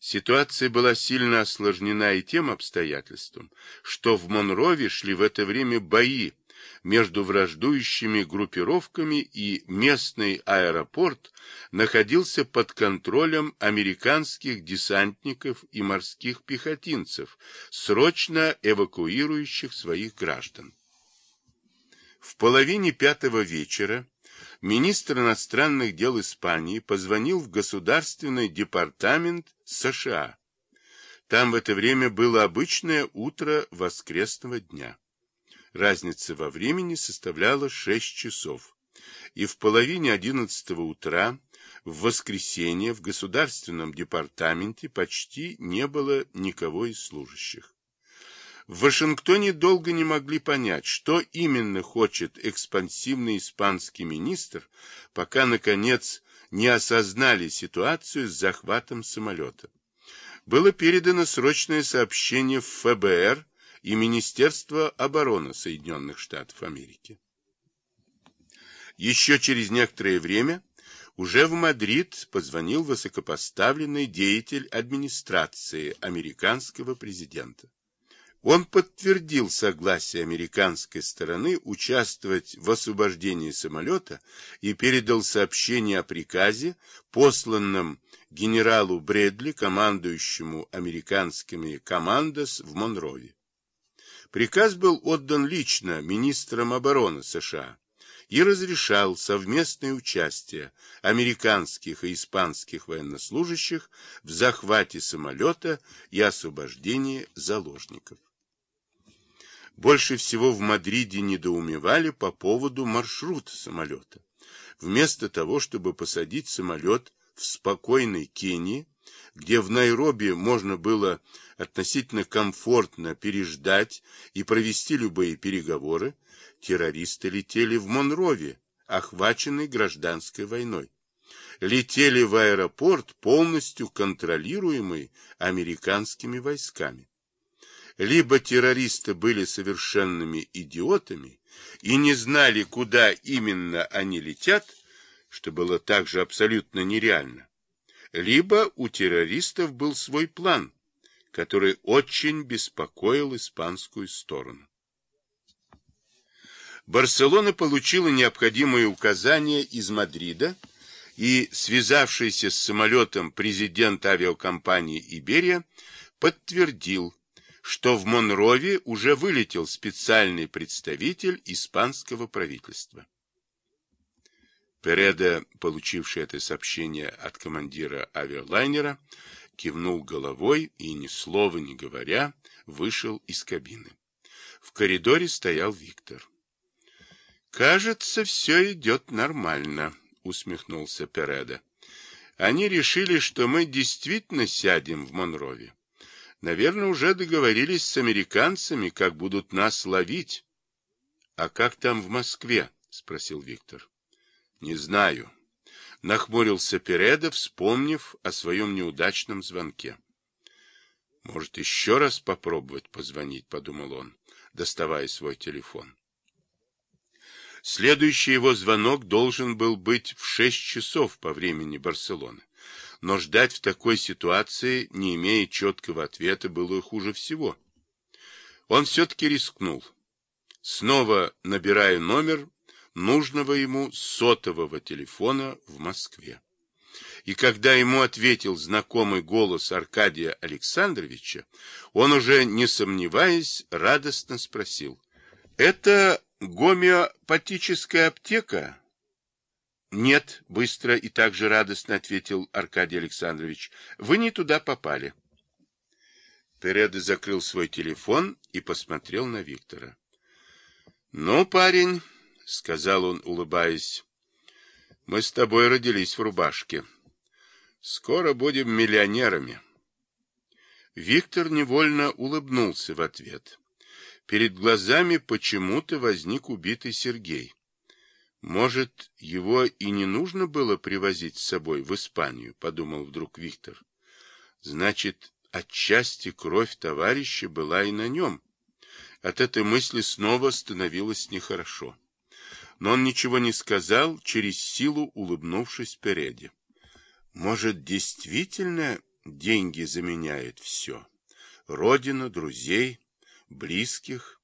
Ситуация была сильно осложнена и тем обстоятельством, что в Монрове шли в это время бои между враждующими группировками и местный аэропорт находился под контролем американских десантников и морских пехотинцев, срочно эвакуирующих своих граждан. В половине пятого вечера министр иностранных дел Испании позвонил в Государственный департамент США. Там в это время было обычное утро воскресного дня. Разница во времени составляла 6 часов. И в половине одиннадцатого утра в воскресенье в Государственном департаменте почти не было никого из служащих. В Вашингтоне долго не могли понять, что именно хочет экспансивный испанский министр, пока, наконец, не осознали ситуацию с захватом самолета. Было передано срочное сообщение в ФБР и Министерство обороны Соединенных Штатов Америки. Еще через некоторое время уже в Мадрид позвонил высокопоставленный деятель администрации американского президента. Он подтвердил согласие американской стороны участвовать в освобождении самолета и передал сообщение о приказе, посланном генералу Брэдли, командующему американскими командос в Монрове. Приказ был отдан лично министром обороны США и разрешал совместное участие американских и испанских военнослужащих в захвате самолета и освобождении заложников. Больше всего в Мадриде недоумевали по поводу маршрута самолета. Вместо того, чтобы посадить самолет в спокойной Кении, где в Найроби можно было относительно комфортно переждать и провести любые переговоры, террористы летели в Монрове, охваченный гражданской войной. Летели в аэропорт, полностью контролируемый американскими войсками либо террористы были совершенными идиотами и не знали, куда именно они летят, что было также абсолютно нереально, либо у террористов был свой план, который очень беспокоил испанскую сторону. Барселона получила необходимые указания из Мадрида, и связавшийся с самолетом президент авиакомпании «Иберия» подтвердил, что в Монрове уже вылетел специальный представитель испанского правительства. Переда, получивший это сообщение от командира авиалайнера, кивнул головой и, ни слова не говоря, вышел из кабины. В коридоре стоял Виктор. «Кажется, все идет нормально», — усмехнулся Переда. «Они решили, что мы действительно сядем в Монрове. Наверное, уже договорились с американцами, как будут нас ловить. — А как там в Москве? — спросил Виктор. — Не знаю. Нахмурился Переда, вспомнив о своем неудачном звонке. — Может, еще раз попробовать позвонить, — подумал он, доставая свой телефон. Следующий его звонок должен был быть в шесть часов по времени Барселоны но ждать в такой ситуации, не имея четкого ответа, было хуже всего. Он все-таки рискнул. Снова набирая номер нужного ему сотового телефона в Москве. И когда ему ответил знакомый голос Аркадия Александровича, он уже, не сомневаясь, радостно спросил. «Это гомеопатическая аптека?» Нет, быстро и так же радостно ответил Аркадий Александрович. Вы не туда попали. Переда закрыл свой телефон и посмотрел на Виктора. Ну, парень, сказал он, улыбаясь, мы с тобой родились в рубашке. Скоро будем миллионерами. Виктор невольно улыбнулся в ответ. Перед глазами почему-то возник убитый Сергей. Может, его и не нужно было привозить с собой в Испанию, подумал вдруг Виктор. Значит, отчасти кровь товарища была и на нем. От этой мысли снова становилось нехорошо. Но он ничего не сказал, через силу улыбнувшись Переде. Может, действительно деньги заменяют все. Родину, друзей, близких.